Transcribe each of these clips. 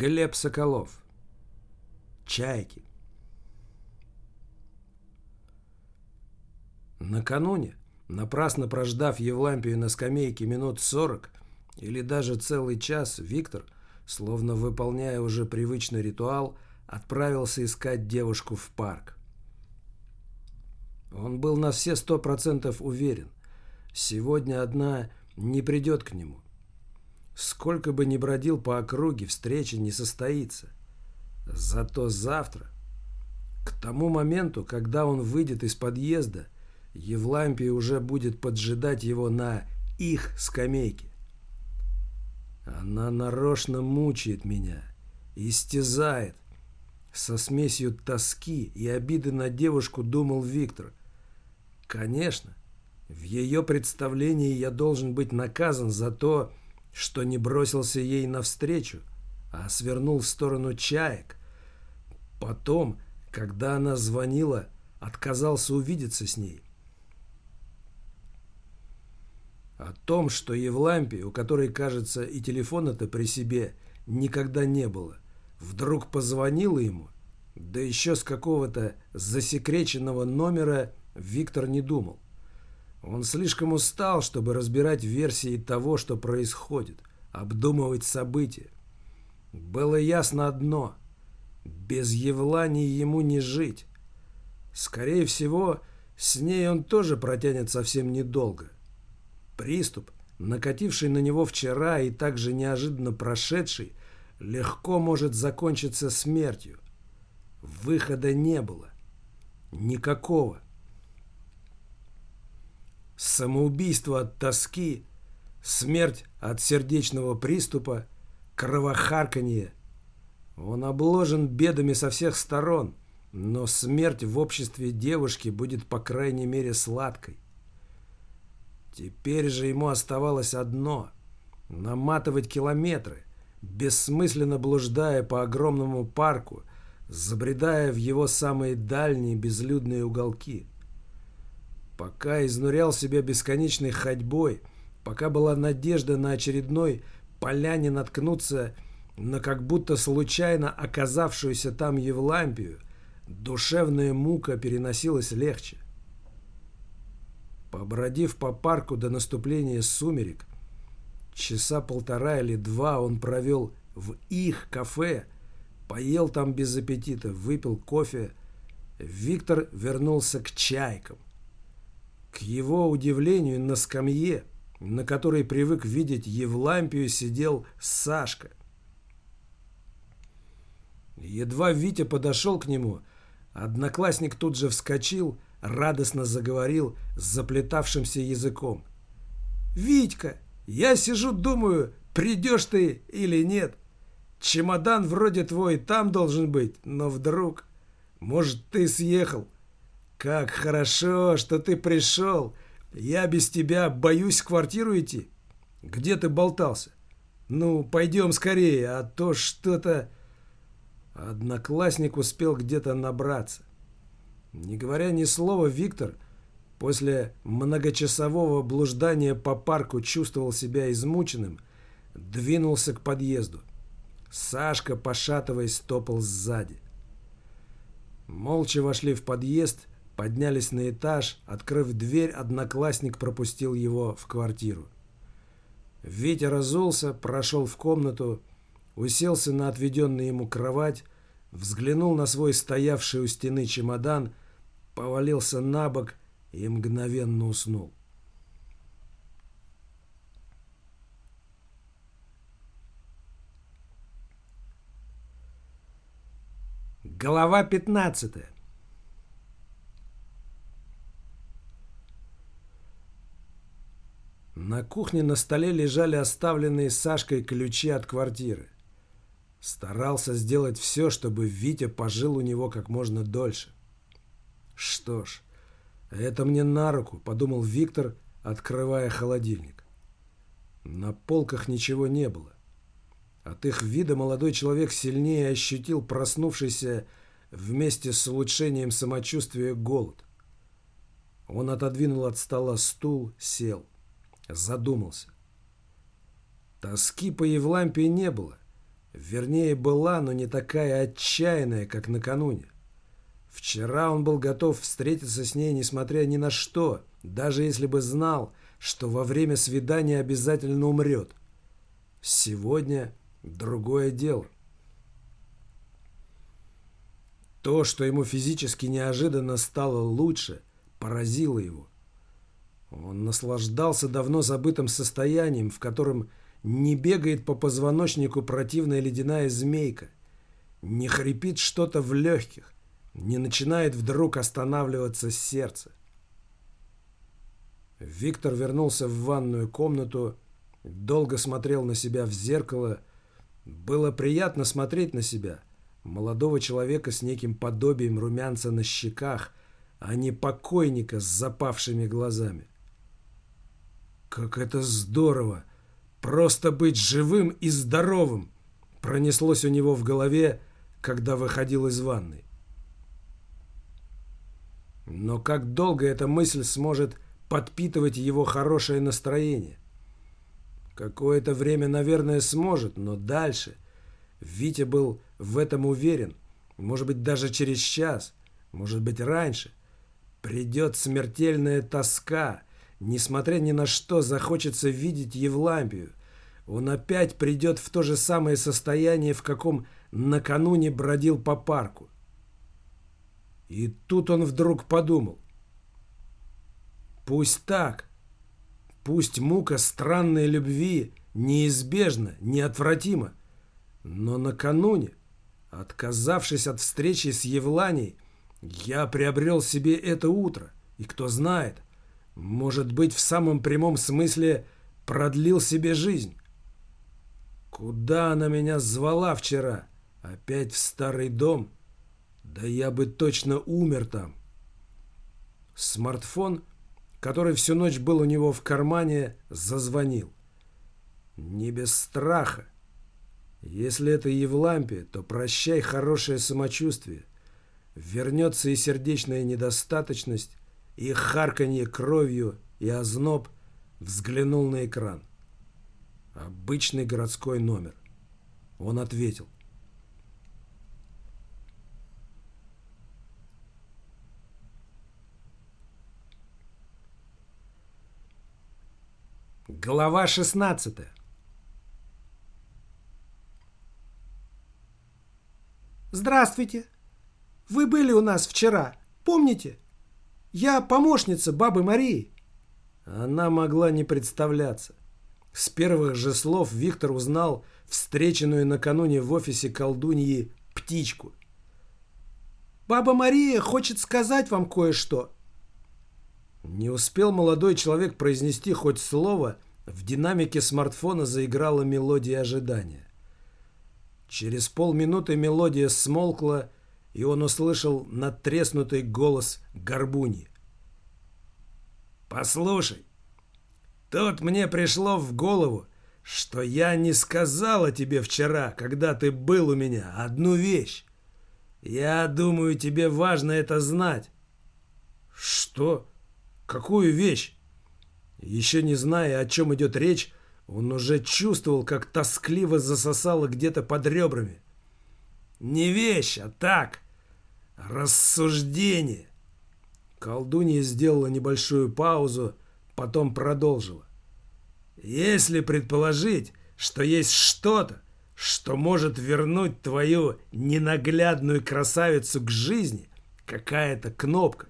Глеб Соколов. Чайки. Накануне, напрасно прождав Евлампию на скамейке минут сорок или даже целый час, Виктор, словно выполняя уже привычный ритуал, отправился искать девушку в парк. Он был на все сто процентов уверен. Сегодня одна не придет к нему. Сколько бы ни бродил по округе, встреча не состоится. Зато завтра, к тому моменту, когда он выйдет из подъезда, Евлампия уже будет поджидать его на их скамейке. Она нарочно мучает меня, истязает. Со смесью тоски и обиды на девушку думал Виктор. Конечно, в ее представлении я должен быть наказан за то, что не бросился ей навстречу, а свернул в сторону чаек. Потом, когда она звонила, отказался увидеться с ней. О том, что Евлампия, у которой, кажется, и телефона-то при себе никогда не было, вдруг позвонила ему, да еще с какого-то засекреченного номера Виктор не думал. Он слишком устал, чтобы разбирать версии того, что происходит, обдумывать события. Было ясно одно – без Евлании ему не жить. Скорее всего, с ней он тоже протянет совсем недолго. Приступ, накативший на него вчера и также неожиданно прошедший, легко может закончиться смертью. Выхода не было. Никакого. Самоубийство от тоски, смерть от сердечного приступа, кровохарканье. Он обложен бедами со всех сторон, но смерть в обществе девушки будет по крайней мере сладкой. Теперь же ему оставалось одно – наматывать километры, бессмысленно блуждая по огромному парку, забредая в его самые дальние безлюдные уголки – Пока изнурял себя бесконечной ходьбой, пока была надежда на очередной поляне наткнуться на как будто случайно оказавшуюся там Евлампию, душевная мука переносилась легче. Побродив по парку до наступления сумерек, часа полтора или два он провел в их кафе, поел там без аппетита, выпил кофе. Виктор вернулся к чайкам. К его удивлению, на скамье, на которой привык видеть Евлампию, сидел Сашка. Едва Витя подошел к нему, одноклассник тут же вскочил, радостно заговорил с заплетавшимся языком. «Витька, я сижу, думаю, придешь ты или нет. Чемодан вроде твой там должен быть, но вдруг... Может, ты съехал?» «Как хорошо, что ты пришел! Я без тебя боюсь в квартиру идти. Где ты болтался? Ну, пойдем скорее, а то что-то...» Одноклассник успел где-то набраться. Не говоря ни слова, Виктор после многочасового блуждания по парку чувствовал себя измученным, двинулся к подъезду. Сашка, пошатываясь, топал сзади. Молча вошли в подъезд Поднялись на этаж, открыв дверь, одноклассник пропустил его в квартиру. Витя разулся, прошел в комнату, уселся на отведенную ему кровать, взглянул на свой стоявший у стены чемодан, повалился на бок и мгновенно уснул. Глава пятнадцатая. На кухне на столе лежали оставленные Сашкой ключи от квартиры. Старался сделать все, чтобы Витя пожил у него как можно дольше. Что ж, это мне на руку, подумал Виктор, открывая холодильник. На полках ничего не было. От их вида молодой человек сильнее ощутил проснувшийся вместе с улучшением самочувствия голод. Он отодвинул от стола стул, сел задумался. Тоски по Евлампии не было. Вернее, была, но не такая отчаянная, как накануне. Вчера он был готов встретиться с ней, несмотря ни на что, даже если бы знал, что во время свидания обязательно умрет. Сегодня другое дело. То, что ему физически неожиданно стало лучше, поразило его. Он наслаждался давно забытым состоянием, в котором не бегает по позвоночнику противная ледяная змейка, не хрипит что-то в легких, не начинает вдруг останавливаться сердце. Виктор вернулся в ванную комнату, долго смотрел на себя в зеркало. Было приятно смотреть на себя, молодого человека с неким подобием румянца на щеках, а не покойника с запавшими глазами. «Как это здорово! Просто быть живым и здоровым!» Пронеслось у него в голове, когда выходил из ванной. Но как долго эта мысль сможет подпитывать его хорошее настроение? Какое-то время, наверное, сможет, но дальше. Витя был в этом уверен. Может быть, даже через час, может быть, раньше. Придет смертельная тоска. Несмотря ни на что, захочется видеть Евлампию. Он опять придет в то же самое состояние, в каком накануне бродил по парку. И тут он вдруг подумал. Пусть так. Пусть мука странной любви неизбежна, неотвратима. Но накануне, отказавшись от встречи с Евланией, я приобрел себе это утро. И кто знает, может быть, в самом прямом смысле продлил себе жизнь. Куда она меня звала вчера? Опять в старый дом? Да я бы точно умер там. Смартфон, который всю ночь был у него в кармане, зазвонил. Не без страха. Если это Евлампия, то прощай хорошее самочувствие. Вернется и сердечная недостаточность, и харканье кровью, и озноб взглянул на экран. Обычный городской номер. Он ответил. Глава 16 Здравствуйте. Вы были у нас вчера, помните? Я помощница бабы Марии. Она могла не представляться. С первых же слов Виктор узнал встреченную накануне в офисе колдуньи птичку. «Баба Мария хочет сказать вам кое-что», не успел молодой человек произнести хоть слово, в динамике смартфона заиграла мелодия ожидания. Через полминуты мелодия смолкла, и он услышал надтреснутый голос горбуни. «Послушай, тут мне пришло в голову, что я не сказала тебе вчера, когда ты был у меня, одну вещь. Я думаю, тебе важно это знать». «Что?» Какую вещь? Еще не зная, о чем идет речь, он уже чувствовал, как тоскливо засосало где-то под ребрами. Не вещь, а так. Рассуждение. Колдунья сделала небольшую паузу, потом продолжила. Если предположить, что есть что-то, что может вернуть твою ненаглядную красавицу к жизни, какая-то кнопка,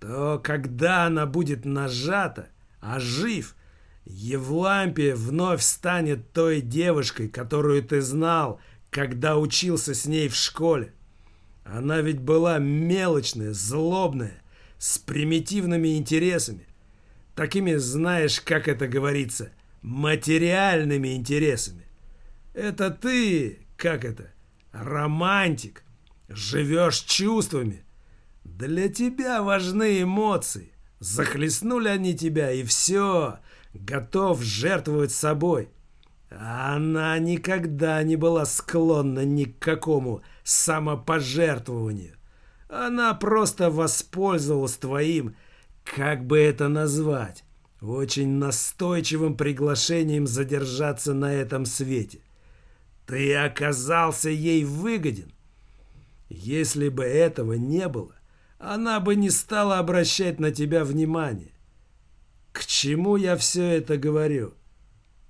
то когда она будет нажата, ожив, Евлампия вновь станет той девушкой, которую ты знал, когда учился с ней в школе. Она ведь была мелочная, злобная, с примитивными интересами. Такими, знаешь, как это говорится, материальными интересами. Это ты, как это, романтик, живешь чувствами, для тебя важны эмоции. Захлестнули они тебя, и все. Готов жертвовать собой. Она никогда не была склонна ни к какому самопожертвованию. Она просто воспользовалась твоим, как бы это назвать, очень настойчивым приглашением задержаться на этом свете. Ты оказался ей выгоден. Если бы этого не было, она бы не стала обращать на тебя внимание. К чему я все это говорю?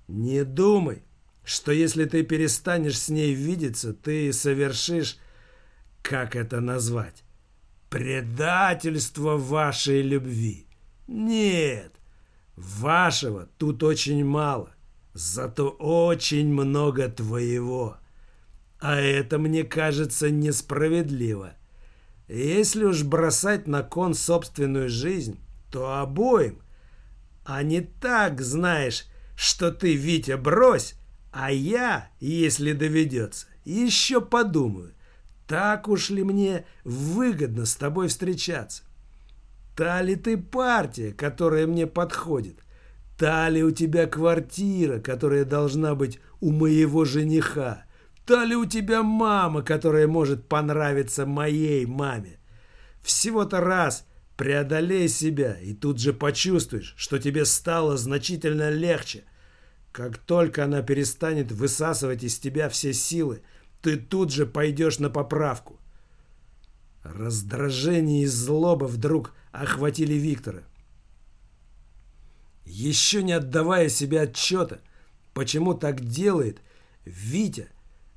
Не думай, что если ты перестанешь с ней видеться, ты совершишь, как это назвать, предательство вашей любви. Нет, вашего тут очень мало, зато очень много твоего. А это, мне кажется, несправедливо. Если уж бросать на кон собственную жизнь, то обоим. А не так, знаешь, что ты, Витя, брось, а я, если доведется, еще подумаю, так уж ли мне выгодно с тобой встречаться. Та ли ты партия, которая мне подходит? Та ли у тебя квартира, которая должна быть у моего жениха? Та ли у тебя мама, которая может понравиться моей маме? Всего-то раз преодолей себя и тут же почувствуешь, что тебе стало значительно легче. Как только она перестанет высасывать из тебя все силы, ты тут же пойдешь на поправку. Раздражение и злоба вдруг охватили Виктора. Еще не отдавая себе отчета, почему так делает, Витя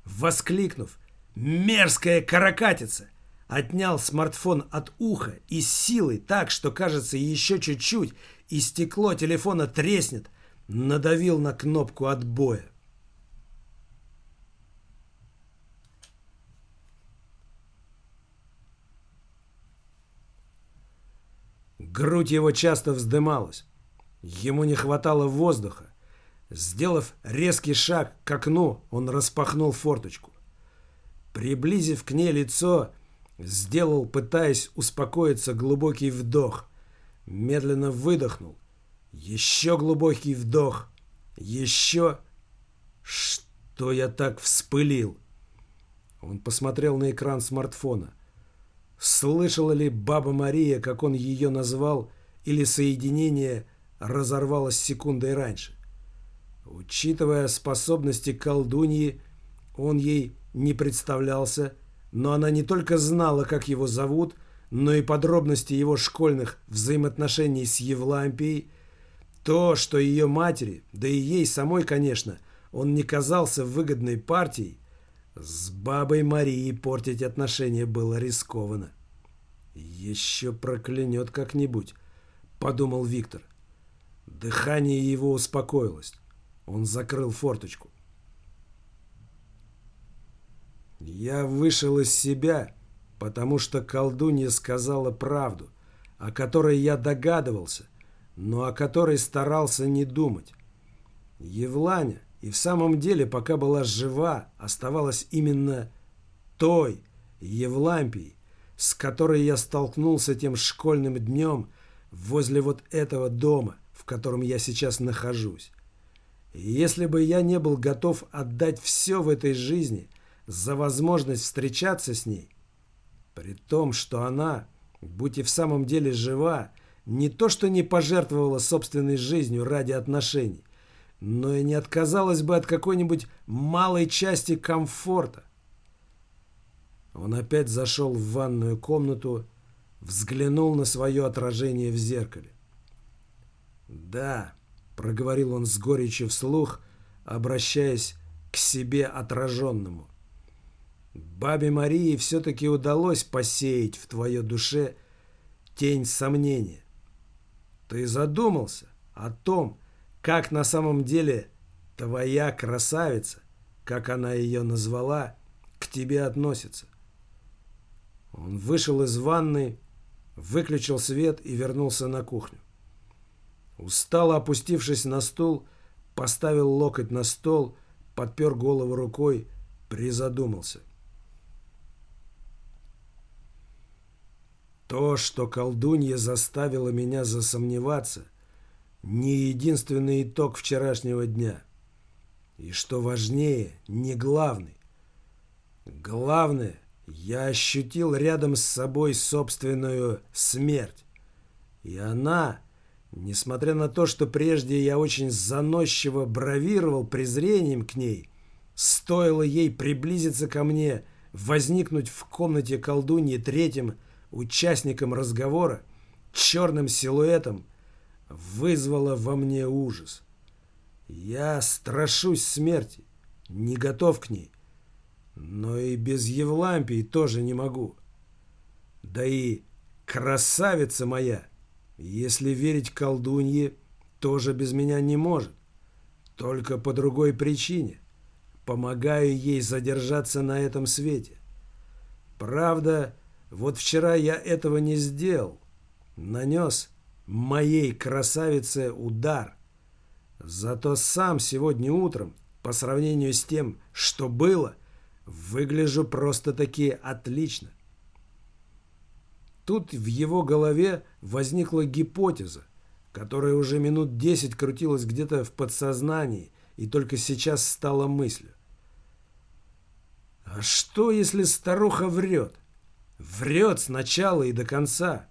воскликнув «Мерзкая каракатица!» Отнял смартфон от уха и силой так, что, кажется, еще чуть-чуть, и стекло телефона треснет, надавил на кнопку отбоя. Грудь его часто вздымалась. Ему не хватало воздуха. Сделав резкий шаг к окну, он распахнул форточку. Приблизив к ней лицо, сделал, пытаясь успокоиться, глубокий вдох. Медленно выдохнул. Еще глубокий вдох. Еще... Что я так вспылил? Он посмотрел на экран смартфона. Слышала ли баба Мария, как он ее назвал, или соединение разорвалось секундой раньше? Учитывая способности колдуньи, он ей не представлялся, но она не только знала, как его зовут, но и подробности его школьных взаимоотношений с Евлампией. То, что ее матери, да и ей самой, конечно, он не казался выгодной партией, с бабой Марией портить отношения было рискованно. «Еще проклянет как-нибудь», — подумал Виктор. Дыхание его успокоилось. Он закрыл форточку. Я вышел из себя, потому что колдунья сказала правду, о которой я догадывался, но о которой старался не думать. Евланя и в самом деле, пока была жива, оставалась именно той Евлампией, с которой я столкнулся тем школьным днем возле вот этого дома, в котором я сейчас нахожусь. И если бы я не был готов отдать все в этой жизни за возможность встречаться с ней, при том, что она, будь и в самом деле жива, не то что не пожертвовала собственной жизнью ради отношений, но и не отказалась бы от какой-нибудь малой части комфорта. Он опять зашел в ванную комнату, взглянул на свое отражение в зеркале. Да, проговорил он с горечью вслух, обращаясь к себе отраженному. Бабе Марии все-таки удалось посеять в твоей душе тень сомнения. Ты задумался о том, как на самом деле твоя красавица, как она ее назвала, к тебе относится. Он вышел из ванной, выключил свет и вернулся на кухню. Устало опустившись на стул, поставил локоть на стол, подпер голову рукой, призадумался. То, что колдунья заставила меня засомневаться, не единственный итог вчерашнего дня. И что важнее, не главный. Главное, я ощутил рядом с собой собственную смерть. И она Несмотря на то, что прежде я очень заносчиво бравировал презрением к ней, стоило ей приблизиться ко мне, возникнуть в комнате колдуньи третьим участником разговора, черным силуэтом, вызвало во мне ужас. Я страшусь смерти, не готов к ней, но и без Евлампии тоже не могу. Да и красавица моя, если верить колдунье, тоже без меня не может. Только по другой причине. Помогаю ей задержаться на этом свете. Правда, вот вчера я этого не сделал. Нанес моей красавице удар. Зато сам сегодня утром, по сравнению с тем, что было, выгляжу просто-таки отлично. Тут в его голове возникла гипотеза, которая уже минут десять крутилась где-то в подсознании и только сейчас стала мыслью. А что, если старуха врет? Врет сначала и до конца.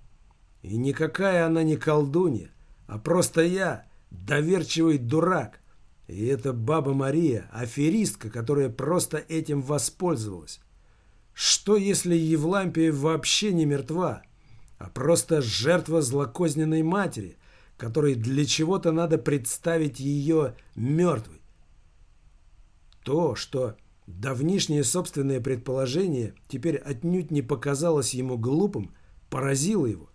И никакая она не колдунья, а просто я, доверчивый дурак. И эта баба Мария, аферистка, которая просто этим воспользовалась. Что, если Евлампия вообще не мертва, а просто жертва злокозненной матери, которой для чего-то надо представить ее мертвой? То, что давнишнее собственное предположение теперь отнюдь не показалось ему глупым, поразило его.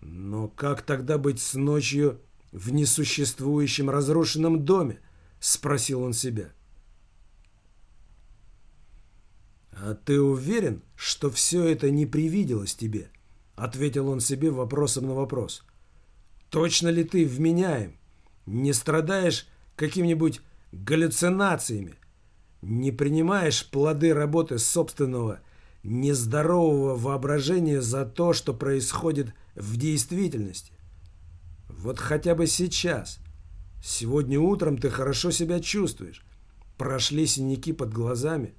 Но как тогда быть с ночью в несуществующем разрушенном доме? Спросил он себя. «А ты уверен, что все это не привиделось тебе?» Ответил он себе вопросом на вопрос. «Точно ли ты вменяем? Не страдаешь какими-нибудь галлюцинациями? Не принимаешь плоды работы собственного нездорового воображения за то, что происходит в действительности. Вот хотя бы сейчас. Сегодня утром ты хорошо себя чувствуешь. Прошли синяки под глазами.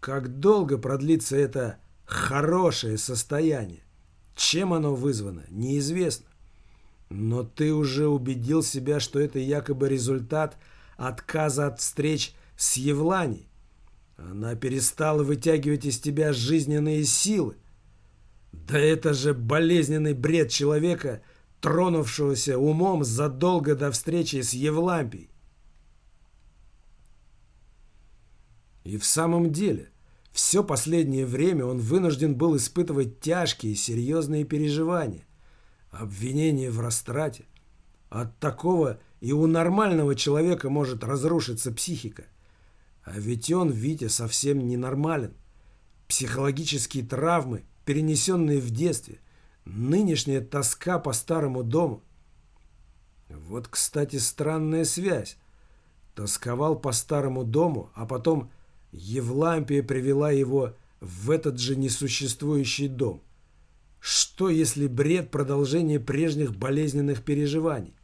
Как долго продлится это хорошее состояние? Чем оно вызвано, неизвестно. Но ты уже убедил себя, что это якобы результат отказа от встреч с Евланей. Она перестала вытягивать из тебя жизненные силы. Да это же болезненный бред человека, тронувшегося умом задолго до встречи с Евлампией. И в самом деле, все последнее время он вынужден был испытывать тяжкие, серьезные переживания, обвинения в растрате. От такого и у нормального человека может разрушиться психика. А ведь он, Витя, совсем ненормален. Психологические травмы, перенесенные в детстве, нынешняя тоска по старому дому. Вот, кстати, странная связь. Тосковал по старому дому, а потом Евлампия привела его в этот же несуществующий дом. Что, если бред продолжение прежних болезненных переживаний?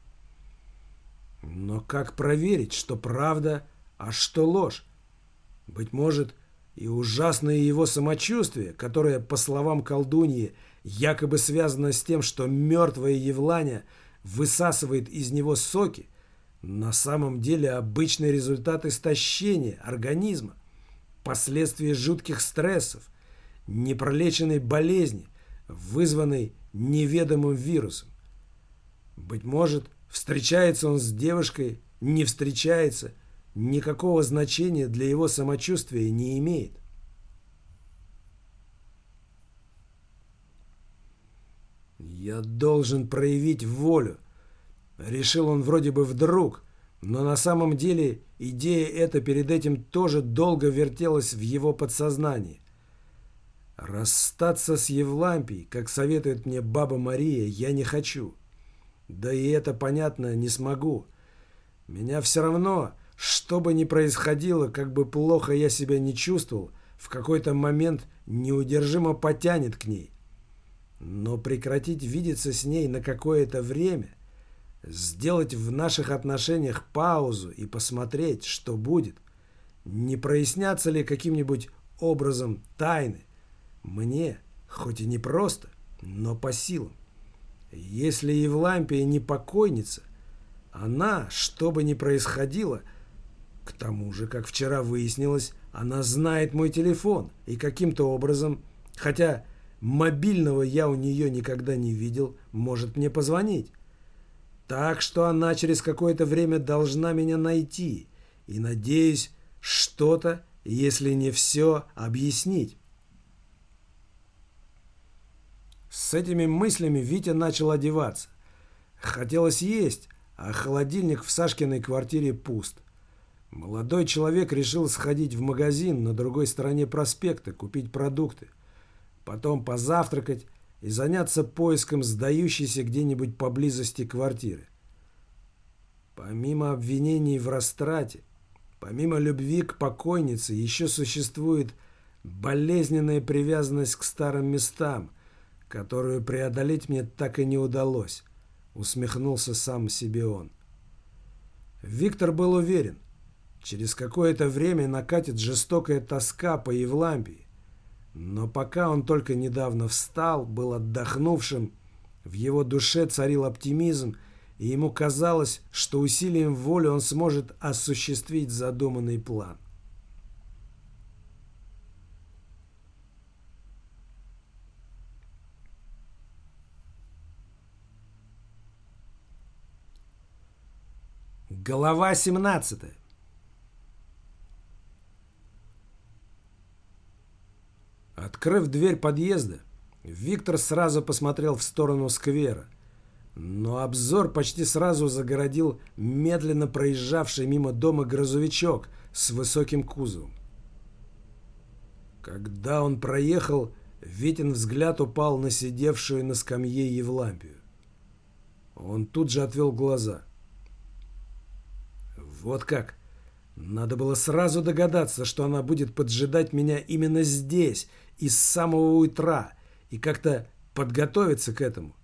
Но как проверить, что правда, а что ложь? Быть может, и ужасное его самочувствие, которое, по словам колдуньи, якобы связано с тем, что мертвая Евланя высасывает из него соки, на самом деле обычный результат истощения организма, последствия жутких стрессов, непролеченной болезни, вызванной неведомым вирусом. Быть может, встречается он с девушкой, не встречается – никакого значения для его самочувствия не имеет. «Я должен проявить волю», — решил он вроде бы вдруг, но на самом деле идея эта перед этим тоже долго вертелась в его подсознании. Расстаться с Евлампией, как советует мне баба Мария, я не хочу. Да и это, понятно, не смогу. Меня все равно что бы ни происходило, как бы плохо я себя не чувствовал, в какой-то момент неудержимо потянет к ней. Но прекратить видеться с ней на какое-то время, сделать в наших отношениях паузу и посмотреть, что будет, не прояснятся ли каким-нибудь образом тайны, мне, хоть и не просто, но по силам. Если Евлампия не покойница, она, что бы ни происходило, — К тому же, как вчера выяснилось, она знает мой телефон и каким-то образом, хотя мобильного я у нее никогда не видел, может мне позвонить. Так что она через какое-то время должна меня найти и, надеюсь, что-то, если не все, объяснить. С этими мыслями Витя начал одеваться. Хотелось есть, а холодильник в Сашкиной квартире пуст. Молодой человек решил сходить в магазин на другой стороне проспекта, купить продукты. Потом позавтракать и заняться поиском сдающейся где-нибудь поблизости квартиры. Помимо обвинений в растрате, помимо любви к покойнице, еще существует болезненная привязанность к старым местам, которую преодолеть мне так и не удалось, усмехнулся сам себе он. Виктор был уверен, через какое-то время накатит жестокая тоска по Евлампии, но пока он только недавно встал, был отдохнувшим, в его душе царил оптимизм, и ему казалось, что усилием воли он сможет осуществить задуманный план. Глава 17 Открыв дверь подъезда, Виктор сразу посмотрел в сторону сквера. Но обзор почти сразу загородил медленно проезжавший мимо дома грузовичок с высоким кузовом. Когда он проехал, Витин взгляд упал на сидевшую на скамье Евлампию. Он тут же отвел глаза. Вот как. Надо было сразу догадаться, что она будет поджидать меня именно здесь и с самого утра, и как-то подготовиться к этому.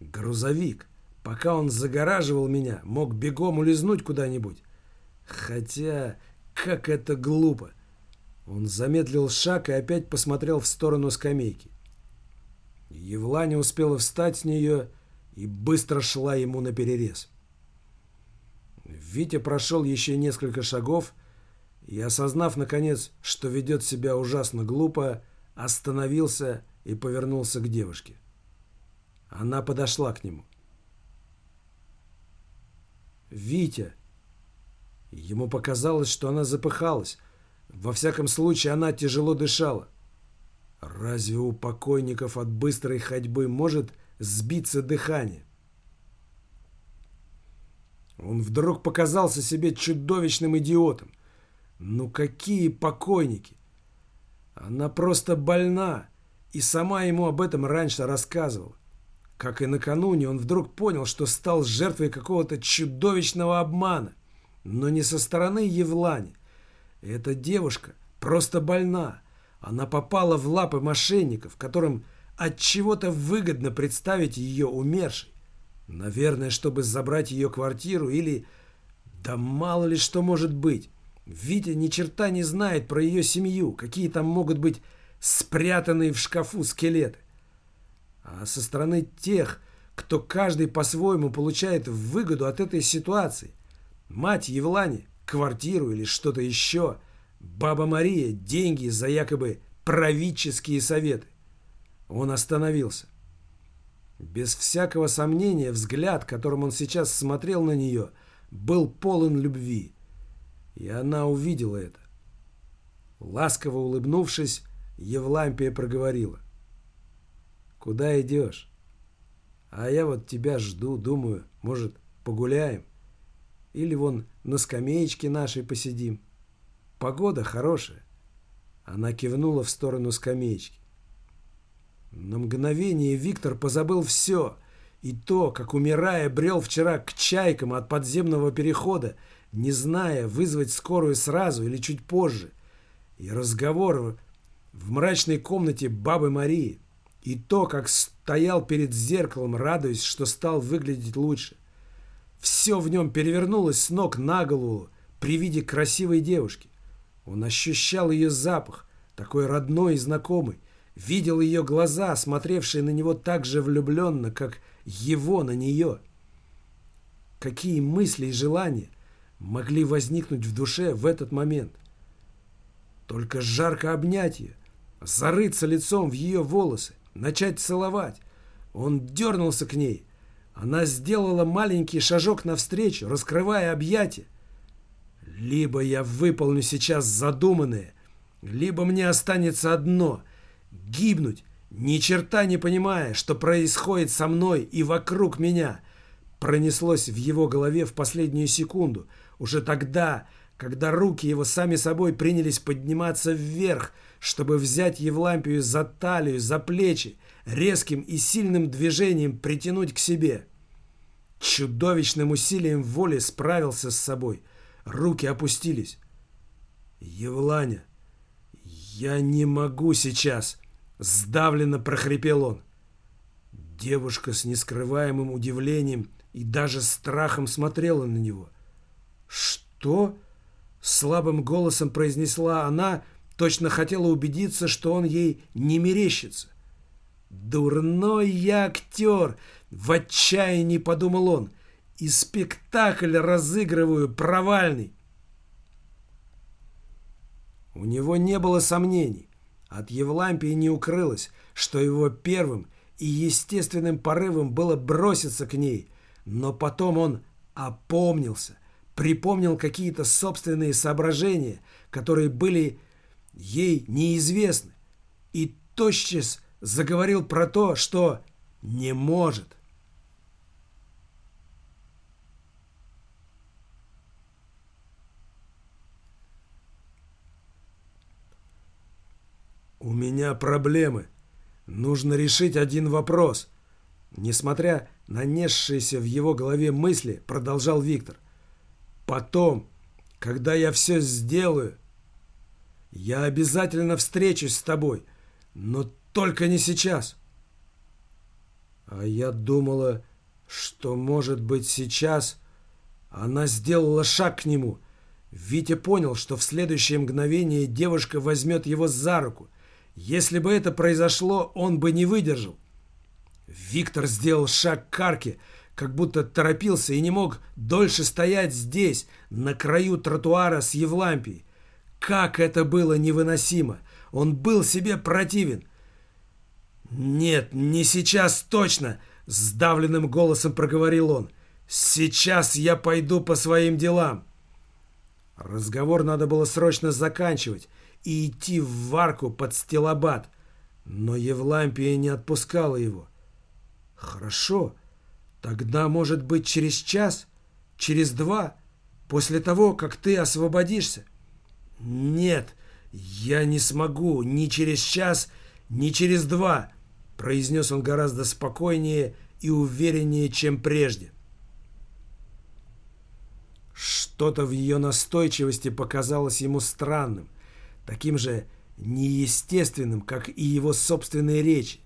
Грузовик, пока он загораживал меня, мог бегом улизнуть куда-нибудь. Хотя, как это глупо. Он замедлил шаг и опять посмотрел в сторону скамейки. Евланя успела встать с нее и быстро шла ему на перерез. Витя прошел еще несколько шагов и, осознав, наконец, что ведет себя ужасно глупо, остановился и повернулся к девушке. Она подошла к нему. «Витя!» Ему показалось, что она запыхалась. Во всяком случае, она тяжело дышала. Разве у покойников от быстрой ходьбы может сбиться дыхание? Он вдруг показался себе чудовищным идиотом. Ну какие покойники! Она просто больна, и сама ему об этом раньше рассказывала. Как и накануне, он вдруг понял, что стал жертвой какого-то чудовищного обмана, но не со стороны Евлани. Эта девушка просто больна. Она попала в лапы мошенников, которым от чего-то выгодно представить ее умершей. Наверное, чтобы забрать ее квартиру или... Да мало ли что может быть. Витя ни черта не знает про ее семью, какие там могут быть спрятанные в шкафу скелеты. А со стороны тех, кто каждый по-своему получает выгоду от этой ситуации, мать Евлани, квартиру или что-то еще, баба Мария, деньги за якобы правительские советы. Он остановился. Без всякого сомнения, взгляд, которым он сейчас смотрел на нее, был полон любви. И она увидела это. Ласково улыбнувшись, Евлампия проговорила. «Куда идешь?» «А я вот тебя жду, думаю, может, погуляем? Или вон на скамеечке нашей посидим? Погода хорошая». Она кивнула в сторону скамеечки. На мгновение Виктор позабыл все. И то, как, умирая, брел вчера к чайкам от подземного перехода, не зная, вызвать скорую сразу или чуть позже. И разговор в мрачной комнате бабы Марии. И то, как стоял перед зеркалом, радуясь, что стал выглядеть лучше. Все в нем перевернулось с ног на голову при виде красивой девушки. Он ощущал ее запах, такой родной и знакомый, видел ее глаза, смотревшие на него так же влюбленно, как его на нее. Какие мысли и желания могли возникнуть в душе в этот момент? Только жарко обнять ее, зарыться лицом в ее волосы, начать целовать. Он дернулся к ней. Она сделала маленький шажок навстречу, раскрывая объятия. Либо я выполню сейчас задуманное, либо мне останется одно — гибнуть, ни черта не понимая, что происходит со мной и вокруг меня. Пронеслось в его голове в последнюю секунду, уже тогда, когда руки его сами собой принялись подниматься вверх, чтобы взять Евлампию за талию, за плечи, резким и сильным движением притянуть к себе. Чудовищным усилием воли справился с собой. Руки опустились. «Евланя, я не могу сейчас!» Сдавленно прохрипел он. Девушка с нескрываемым удивлением и даже страхом смотрела на него. «Что?» — слабым голосом произнесла она, точно хотела убедиться, что он ей не мерещится. «Дурной я актер!» — в отчаянии подумал он. «И спектакль разыгрываю провальный!» У него не было сомнений. От Евлампии не укрылось, что его первым и естественным порывом было броситься к ней, но потом он опомнился, припомнил какие-то собственные соображения, которые были ей неизвестны, и тотчас заговорил про то, что не может. «У меня проблемы. Нужно решить один вопрос». Несмотря на несшиеся в его голове мысли, продолжал Виктор. «Потом, когда я все сделаю, я обязательно встречусь с тобой, но только не сейчас». А я думала, что, может быть, сейчас она сделала шаг к нему. Витя понял, что в следующее мгновение девушка возьмет его за руку – если бы это произошло, он бы не выдержал. Виктор сделал шаг к арке, как будто торопился и не мог дольше стоять здесь, на краю тротуара с Евлампией. Как это было невыносимо! Он был себе противен. «Нет, не сейчас точно!» — сдавленным голосом проговорил он. «Сейчас я пойду по своим делам!» Разговор надо было срочно заканчивать, и идти в варку под стелобат, но Евлампия не отпускала его. «Хорошо, тогда, может быть, через час, через два, после того, как ты освободишься?» «Нет, я не смогу ни через час, ни через два», произнес он гораздо спокойнее и увереннее, чем прежде. Что-то в ее настойчивости показалось ему странным – таким же неестественным, как и его собственные речи.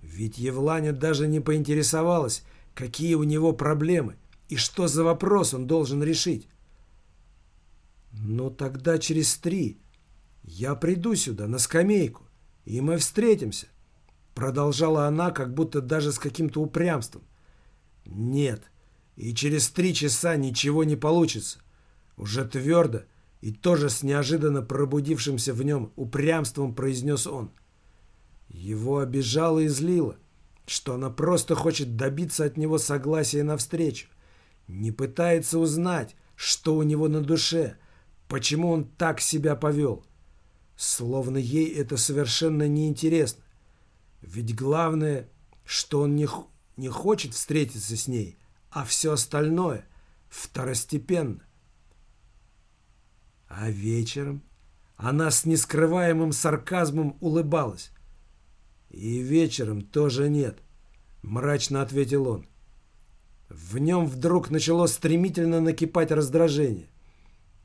Ведь Евланя даже не поинтересовалась, какие у него проблемы и что за вопрос он должен решить. «Ну тогда через три я приду сюда, на скамейку, и мы встретимся», продолжала она, как будто даже с каким-то упрямством. «Нет, и через три часа ничего не получится. Уже твердо и тоже с неожиданно пробудившимся в нем упрямством произнес он. Его обижало и злило, что она просто хочет добиться от него согласия навстречу, не пытается узнать, что у него на душе, почему он так себя повел. Словно ей это совершенно неинтересно. Ведь главное, что он не, не хочет встретиться с ней, а все остальное второстепенно. А вечером она с нескрываемым сарказмом улыбалась. «И вечером тоже нет», — мрачно ответил он. В нем вдруг начало стремительно накипать раздражение.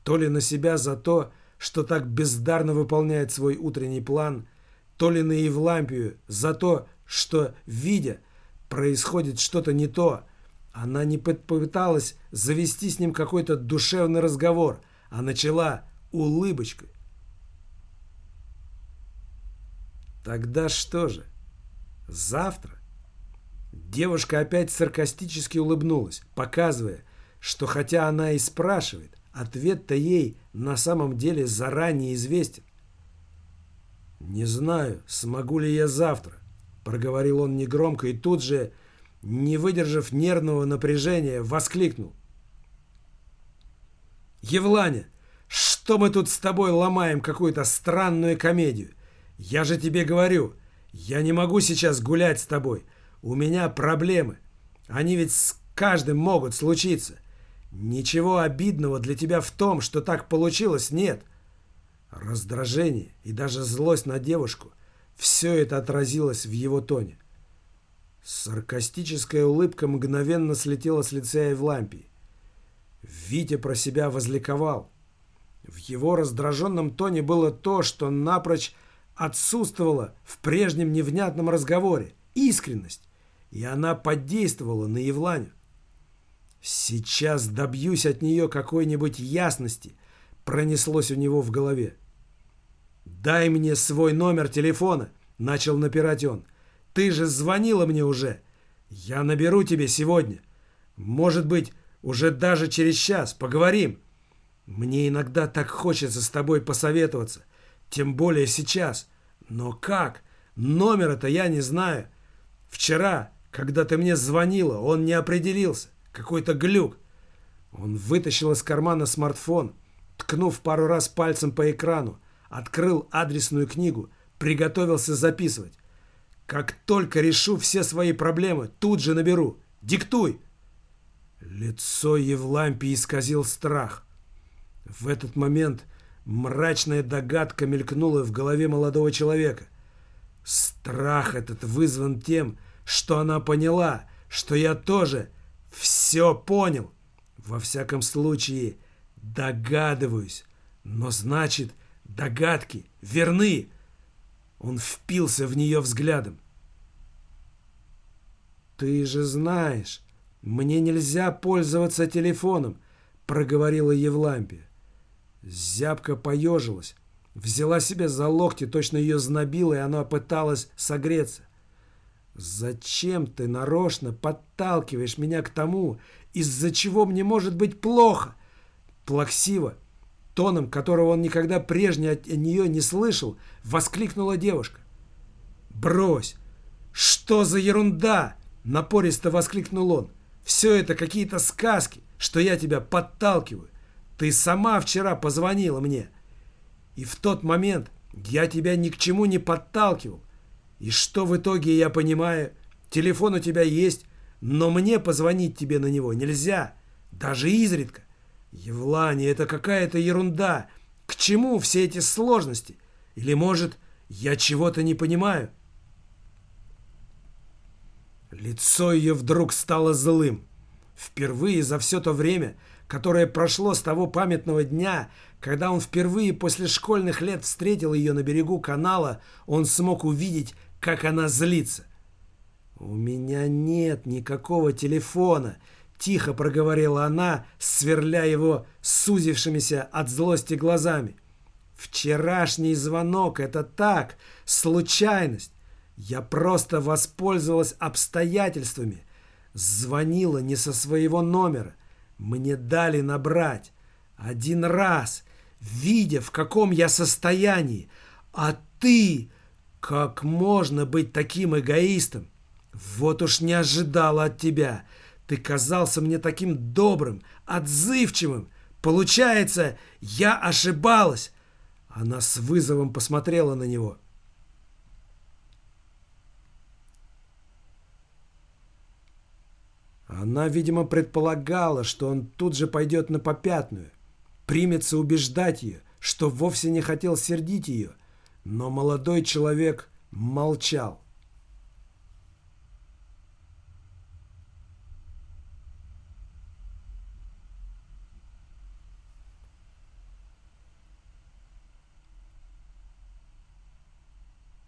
То ли на себя за то, что так бездарно выполняет свой утренний план, то ли на Евлампию за то, что, видя, происходит что-то не то, она не попыталась завести с ним какой-то душевный разговор — а начала улыбочкой. Тогда что же? Завтра? Девушка опять саркастически улыбнулась, показывая, что хотя она и спрашивает, ответ-то ей на самом деле заранее известен. «Не знаю, смогу ли я завтра», — проговорил он негромко и тут же, не выдержав нервного напряжения, воскликнул. «Евланя, что мы тут с тобой ломаем какую-то странную комедию? Я же тебе говорю, я не могу сейчас гулять с тобой. У меня проблемы. Они ведь с каждым могут случиться. Ничего обидного для тебя в том, что так получилось, нет. Раздражение и даже злость на девушку – все это отразилось в его тоне. Саркастическая улыбка мгновенно слетела с лица Евлампии. Витя про себя возликовал. В его раздраженном тоне было то, что напрочь отсутствовало в прежнем невнятном разговоре – искренность, и она подействовала на Евланю. «Сейчас добьюсь от нее какой-нибудь ясности», – пронеслось у него в голове. «Дай мне свой номер телефона», – начал напирать он. «Ты же звонила мне уже. Я наберу тебе сегодня. Может быть, уже даже через час. Поговорим. Мне иногда так хочется с тобой посоветоваться. Тем более сейчас. Но как? Номера-то я не знаю. Вчера, когда ты мне звонила, он не определился. Какой-то глюк. Он вытащил из кармана смартфон, ткнув пару раз пальцем по экрану, открыл адресную книгу, приготовился записывать. Как только решу все свои проблемы, тут же наберу. Диктуй. Лицо Евлампии исказил страх. В этот момент мрачная догадка мелькнула в голове молодого человека. Страх этот вызван тем, что она поняла, что я тоже все понял. Во всяком случае, догадываюсь. Но значит, догадки верны. Он впился в нее взглядом. «Ты же знаешь, мне нельзя пользоваться телефоном», — проговорила Евлампия. Зябка поежилась, взяла себя за локти, точно ее знобило, и она пыталась согреться. «Зачем ты нарочно подталкиваешь меня к тому, из-за чего мне может быть плохо?» Плаксиво, тоном, которого он никогда прежде от нее не слышал, воскликнула девушка. «Брось! Что за ерунда!» — напористо воскликнул он. «Все это какие-то сказки, что я тебя подталкиваю. Ты сама вчера позвонила мне. И в тот момент я тебя ни к чему не подталкивал. И что в итоге я понимаю? Телефон у тебя есть, но мне позвонить тебе на него нельзя, даже изредка. Евлания, это какая-то ерунда. К чему все эти сложности? Или, может, я чего-то не понимаю?» Лицо ее вдруг стало злым. Впервые за все то время, которое прошло с того памятного дня, когда он впервые после школьных лет встретил ее на берегу канала, он смог увидеть, как она злится. «У меня нет никакого телефона», — тихо проговорила она, сверля его сузившимися от злости глазами. «Вчерашний звонок — это так, случайность. Я просто воспользовалась обстоятельствами. Звонила не со своего номера. Мне дали набрать. Один раз, видя, в каком я состоянии. А ты как можно быть таким эгоистом? Вот уж не ожидала от тебя. Ты казался мне таким добрым, отзывчивым. Получается, я ошибалась. Она с вызовом посмотрела на него. Она, видимо, предполагала, что он тут же пойдет на попятную, примется убеждать ее, что вовсе не хотел сердить ее, но молодой человек молчал.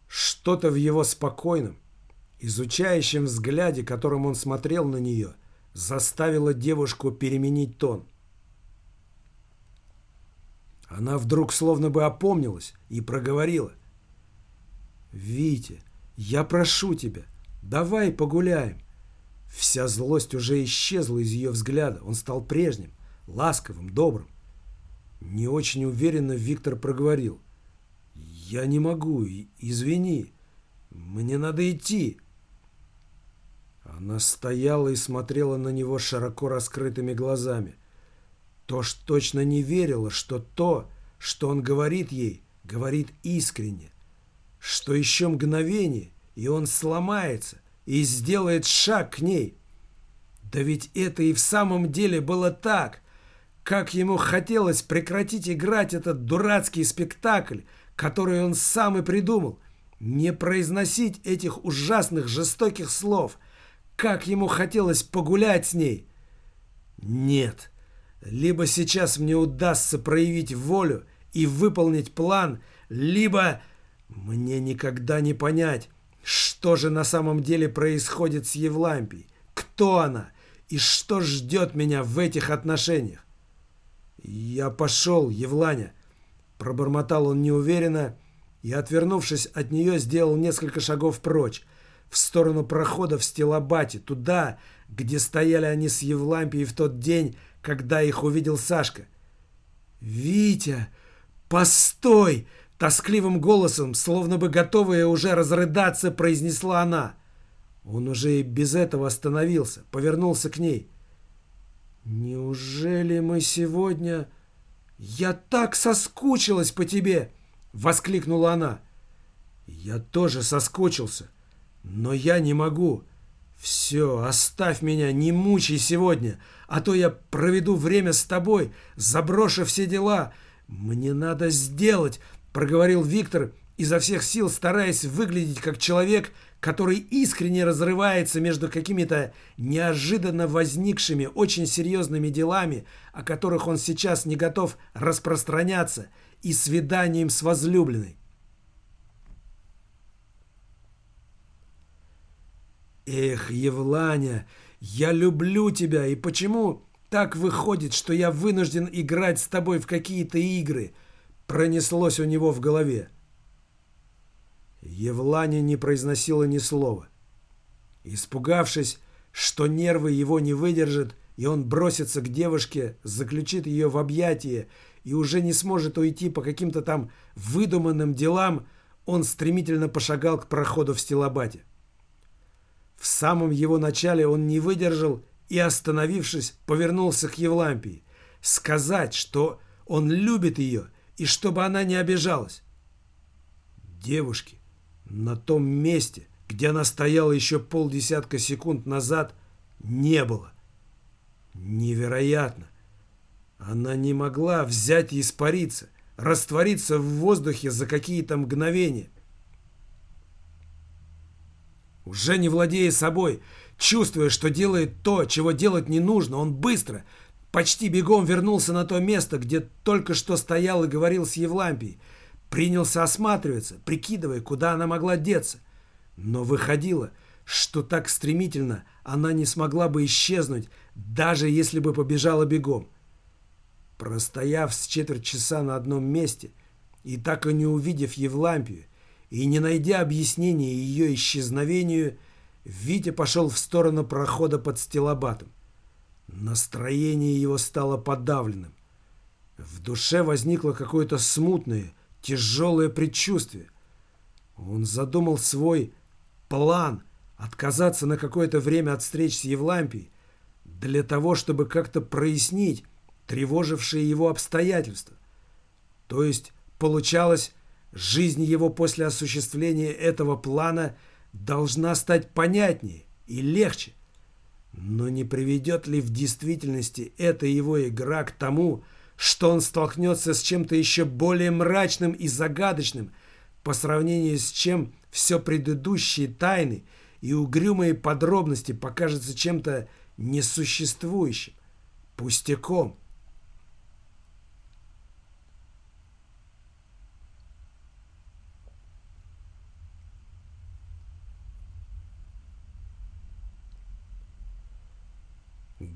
Что-то в его спокойном, изучающем взгляде, которым он смотрел на нее, заставило девушку переменить тон. Она вдруг словно бы опомнилась и проговорила. «Витя, я прошу тебя, давай погуляем». Вся злость уже исчезла из ее взгляда. Он стал прежним, ласковым, добрым. Не очень уверенно Виктор проговорил. «Я не могу, извини. Мне надо идти». Она стояла и смотрела на него широко раскрытыми глазами. То ж точно не верила, что то, что он говорит ей, говорит искренне. Что еще мгновение, и он сломается и сделает шаг к ней. Да ведь это и в самом деле было так. Как ему хотелось прекратить играть этот дурацкий спектакль, который он сам и придумал. Не произносить этих ужасных жестоких слов. Как ему хотелось погулять с ней. Нет. Либо сейчас мне удастся проявить волю и выполнить план, либо мне никогда не понять, что же на самом деле происходит с Евлампией, кто она и что ждет меня в этих отношениях. «Я пошел, Евланя!» Пробормотал он неуверенно и, отвернувшись от нее, сделал несколько шагов прочь, в сторону прохода в Стилобате, туда, где стояли они с Евлампией в тот день, когда их увидел Сашка. «Витя, постой!» Тоскливым голосом, словно бы готовая уже разрыдаться, произнесла она. Он уже и без этого остановился, повернулся к ней. «Неужели мы сегодня...» «Я так соскучилась по тебе!» — воскликнула она. «Я тоже соскучился, но я не могу. Все, оставь меня, не мучай сегодня, а то я проведу время с тобой, заброшу все дела. Мне надо сделать, — проговорил Виктор, изо всех сил стараясь выглядеть как человек, который искренне разрывается между какими-то неожиданно возникшими очень серьезными делами, о которых он сейчас не готов распространяться, и свиданием с возлюбленной. «Эх, Евланя, я люблю тебя, и почему так выходит, что я вынужден играть с тобой в какие-то игры?» Пронеслось у него в голове. Евлания не произносила ни слова. Испугавшись, что нервы его не выдержат, и он бросится к девушке, заключит ее в объятия и уже не сможет уйти по каким-то там выдуманным делам, он стремительно пошагал к проходу в стилобате. В самом его начале он не выдержал и, остановившись, повернулся к Евлампии. Сказать, что он любит ее и чтобы она не обижалась. Девушки, на том месте, где она стояла еще полдесятка секунд назад, не было. Невероятно. Она не могла взять и испариться, раствориться в воздухе за какие-то мгновения. Уже не владея собой, чувствуя, что делает то, чего делать не нужно, он быстро, почти бегом вернулся на то место, где только что стоял и говорил с Евлампией, Принялся осматриваться, прикидывая, куда она могла деться. Но выходило, что так стремительно она не смогла бы исчезнуть, даже если бы побежала бегом. Простояв с четверть часа на одном месте и так и не увидев Евлампию, и не найдя объяснения ее исчезновению, Витя пошел в сторону прохода под стелобатом. Настроение его стало подавленным. В душе возникло какое-то смутное, тяжелое предчувствие. Он задумал свой план отказаться на какое-то время от встреч с Евлампией для того, чтобы как-то прояснить тревожившие его обстоятельства. То есть, получалось, жизнь его после осуществления этого плана должна стать понятнее и легче. Но не приведет ли в действительности эта его игра к тому, что он столкнется с чем-то еще более мрачным и загадочным, по сравнению с чем все предыдущие тайны и угрюмые подробности покажутся чем-то несуществующим, пустяком.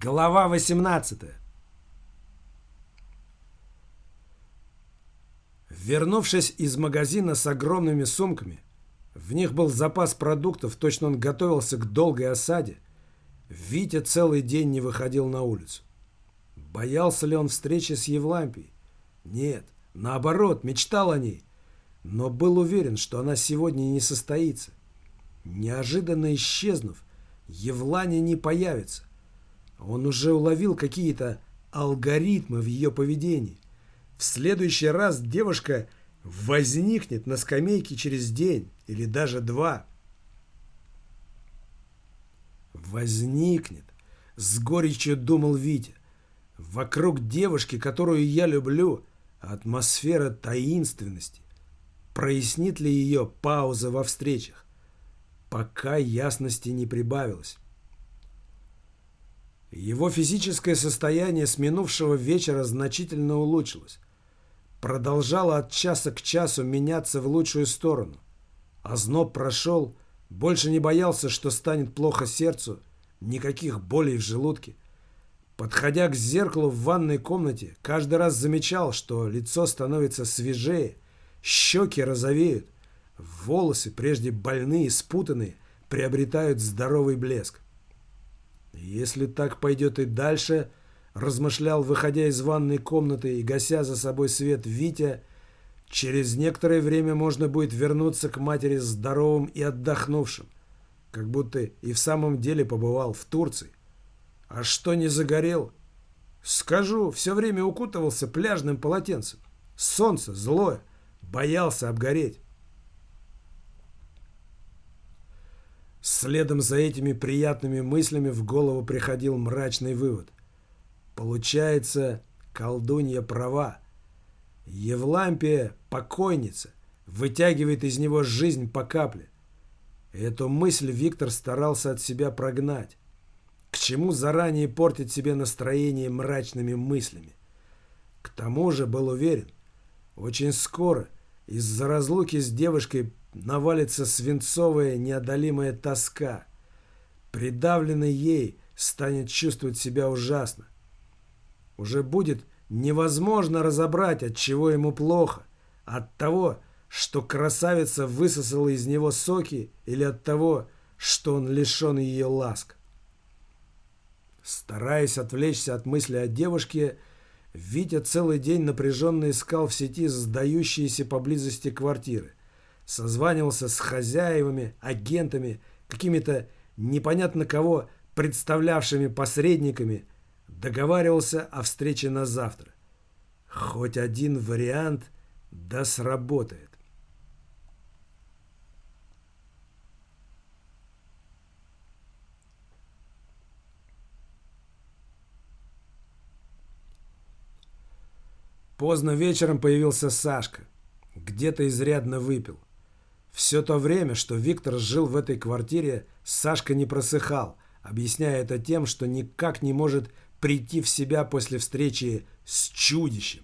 Глава 18 Вернувшись из магазина с огромными сумками, в них был запас продуктов, точно он готовился к долгой осаде, Витя целый день не выходил на улицу. Боялся ли он встречи с Евлампией? Нет, наоборот, мечтал о ней. Но был уверен, что она сегодня не состоится. Неожиданно исчезнув, Евлания не появится. Он уже уловил какие-то алгоритмы в ее поведении. В следующий раз девушка возникнет на скамейке через день или даже два. Возникнет, с горечью думал Витя. Вокруг девушки, которую я люблю, атмосфера таинственности. Прояснит ли ее пауза во встречах? Пока ясности не прибавилось. Его физическое состояние с минувшего вечера значительно улучшилось. Продолжало от часа к часу меняться в лучшую сторону. Озноб прошел, больше не боялся, что станет плохо сердцу, никаких болей в желудке. Подходя к зеркалу в ванной комнате, каждый раз замечал, что лицо становится свежее, щеки розовеют, волосы, прежде больные и спутанные, приобретают здоровый блеск. Если так пойдет и дальше, размышлял, выходя из ванной комнаты и гася за собой свет Витя, через некоторое время можно будет вернуться к матери здоровым и отдохнувшим, как будто и в самом деле побывал в Турции. А что не загорел? Скажу, все время укутывался пляжным полотенцем. Солнце злое, боялся обгореть. Следом за этими приятными мыслями в голову приходил мрачный вывод. Получается, колдунья права. Евлампия – покойница, вытягивает из него жизнь по капле. Эту мысль Виктор старался от себя прогнать. К чему заранее портить себе настроение мрачными мыслями? К тому же был уверен, очень скоро из-за разлуки с девушкой навалится свинцовая неодолимая тоска. Придавленный ей станет чувствовать себя ужасно. Уже будет невозможно разобрать, от чего ему плохо. От того, что красавица высосала из него соки, или от того, что он лишен ее ласк. Стараясь отвлечься от мысли о девушке, Витя целый день напряженно искал в сети сдающиеся поблизости квартиры созванивался с хозяевами, агентами, какими-то непонятно кого представлявшими посредниками, договаривался о встрече на завтра. Хоть один вариант да сработает. Поздно вечером появился Сашка. Где-то изрядно выпил. Все то время, что Виктор жил в этой квартире, Сашка не просыхал, объясняя это тем, что никак не может прийти в себя после встречи с чудищем.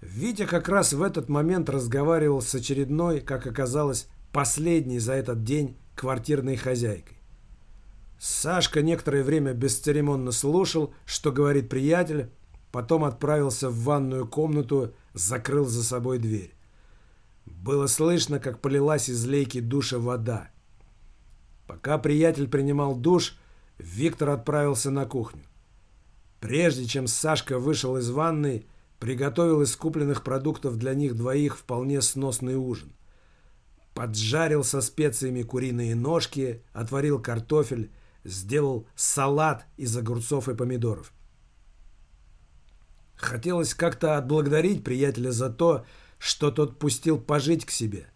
Витя как раз в этот момент разговаривал с очередной, как оказалось, последней за этот день квартирной хозяйкой. Сашка некоторое время бесцеремонно слушал, что говорит приятель, потом отправился в ванную комнату, закрыл за собой дверь. Было слышно, как полилась из лейки душа вода. Пока приятель принимал душ, Виктор отправился на кухню. Прежде чем Сашка вышел из ванной, приготовил из купленных продуктов для них двоих вполне сносный ужин. Поджарил со специями куриные ножки, отварил картофель, сделал салат из огурцов и помидоров. Хотелось как-то отблагодарить приятеля за то, что тот пустил пожить к себе.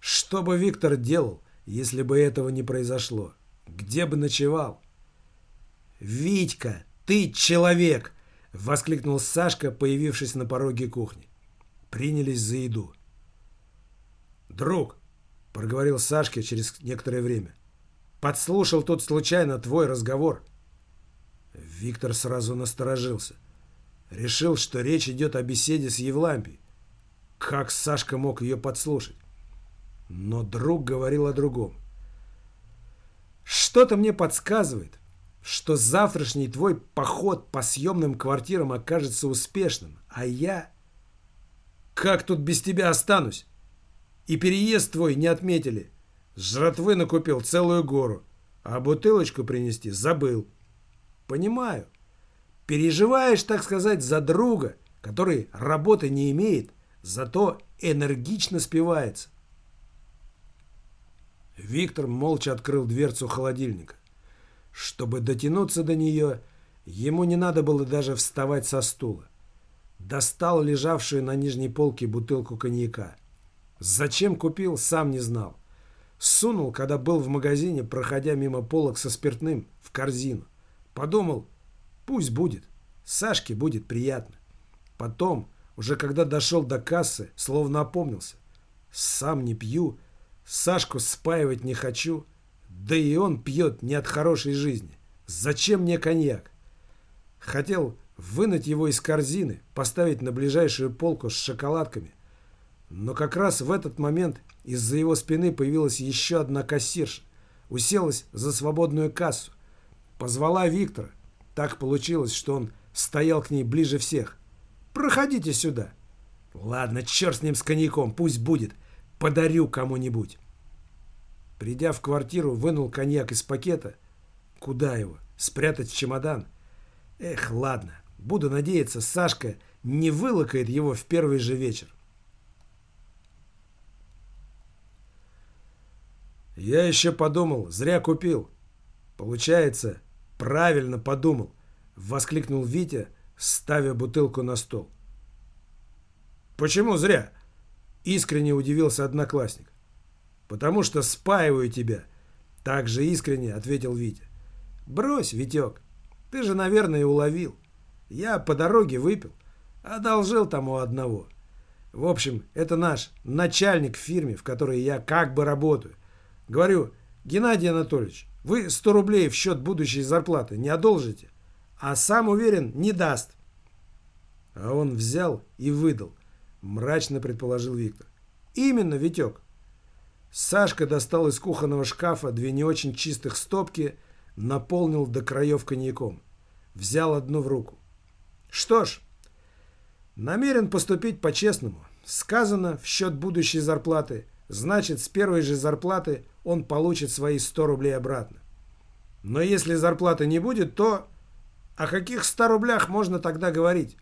Что бы Виктор делал, если бы этого не произошло? Где бы ночевал? «Витька, ты человек!» — воскликнул Сашка, появившись на пороге кухни. Принялись за еду. «Друг!» — проговорил Сашка через некоторое время. «Подслушал тут случайно твой разговор». Виктор сразу насторожился. Решил, что речь идет о беседе с Евлампией. Как Сашка мог ее подслушать? Но друг говорил о другом. Что-то мне подсказывает, что завтрашний твой поход по съемным квартирам окажется успешным, а я... Как тут без тебя останусь? И переезд твой не отметили. Жратвы накупил целую гору, а бутылочку принести забыл. Понимаю. Переживаешь, так сказать, за друга, который работы не имеет, зато энергично спивается. Виктор молча открыл дверцу холодильника. Чтобы дотянуться до нее, ему не надо было даже вставать со стула. Достал лежавшую на нижней полке бутылку коньяка. Зачем купил, сам не знал. Сунул, когда был в магазине, проходя мимо полок со спиртным, в корзину. Подумал, пусть будет, Сашке будет приятно. Потом, уже когда дошел до кассы, словно опомнился. Сам не пью, Сашку спаивать не хочу, да и он пьет не от хорошей жизни. Зачем мне коньяк? Хотел вынуть его из корзины, поставить на ближайшую полку с шоколадками. Но как раз в этот момент из-за его спины появилась еще одна кассирша. Уселась за свободную кассу. Позвала Виктора. Так получилось, что он стоял к ней ближе всех. «Проходите сюда». «Ладно, черт с ним с коньяком, пусть будет. Подарю кому-нибудь». Придя в квартиру, вынул коньяк из пакета. Куда его? Спрятать в чемодан? Эх, ладно. Буду надеяться, Сашка не вылокает его в первый же вечер. Я еще подумал, зря купил. Получается, правильно подумал, воскликнул Витя, ставя бутылку на стол. Почему зря? Искренне удивился одноклассник. Потому что спаиваю тебя. Так же искренне ответил Витя. Брось, Витек, ты же, наверное, уловил. Я по дороге выпил, одолжил тому одного. В общем, это наш начальник в фирме, в которой я как бы работаю. Говорю, Геннадий Анатольевич, вы 100 рублей в счет будущей зарплаты не одолжите? А сам уверен, не даст. А он взял и выдал, мрачно предположил Виктор. Именно, Витек. Сашка достал из кухонного шкафа две не очень чистых стопки, наполнил до краев коньяком. Взял одну в руку. Что ж, намерен поступить по-честному. Сказано в счет будущей зарплаты. Значит, с первой же зарплаты он получит свои 100 рублей обратно. Но если зарплаты не будет, то о каких 100 рублях можно тогда говорить?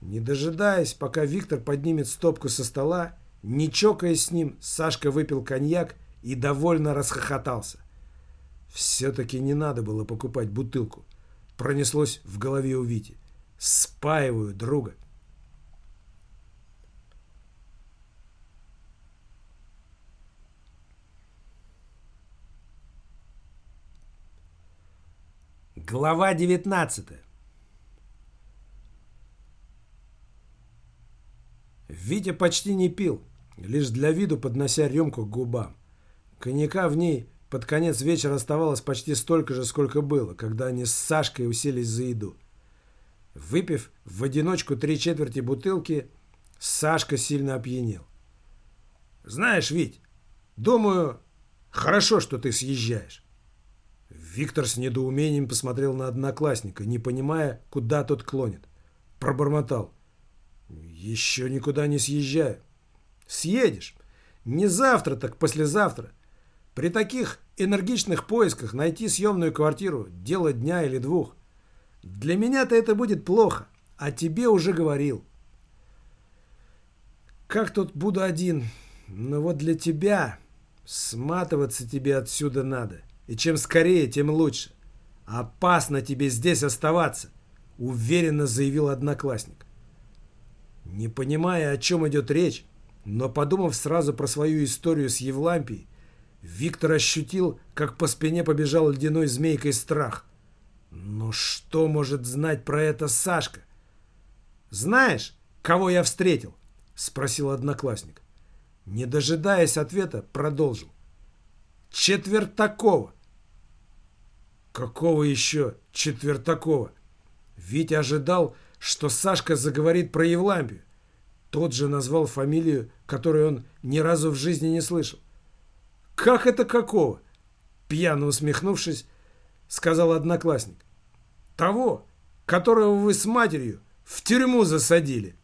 Не дожидаясь, пока Виктор поднимет стопку со стола, не чокаясь с ним, Сашка выпил коньяк и довольно расхохотался. Все-таки не надо было покупать бутылку. Пронеслось в голове у Вити. Спаиваю друга. Глава 19 Витя почти не пил, лишь для виду поднося рюмку к губам. Коньяка в ней под конец вечера оставалось почти столько же, сколько было, когда они с Сашкой уселись за еду. Выпив в одиночку три четверти бутылки, Сашка сильно опьянел. «Знаешь, Вить, думаю, хорошо, что ты съезжаешь. Виктор с недоумением посмотрел на одноклассника, не понимая, куда тот клонит. Пробормотал. «Еще никуда не съезжаю». «Съедешь. Не завтра, так послезавтра. При таких энергичных поисках найти съемную квартиру – дело дня или двух. Для меня-то это будет плохо, а тебе уже говорил». «Как тут буду один? Но вот для тебя сматываться тебе отсюда надо». И чем скорее, тем лучше. Опасно тебе здесь оставаться, уверенно заявил одноклассник. Не понимая, о чем идет речь, но подумав сразу про свою историю с Евлампией, Виктор ощутил, как по спине побежал ледяной змейкой страх. Но что может знать про это Сашка? «Знаешь, кого я встретил?» — спросил одноклассник. Не дожидаясь ответа, продолжил. «Четвертакова. Какого еще четвертакова? Витя ожидал, что Сашка заговорит про Евлампию. Тот же назвал фамилию, которую он ни разу в жизни не слышал. «Как это какого?» Пьяно усмехнувшись, сказал одноклассник. «Того, которого вы с матерью в тюрьму засадили».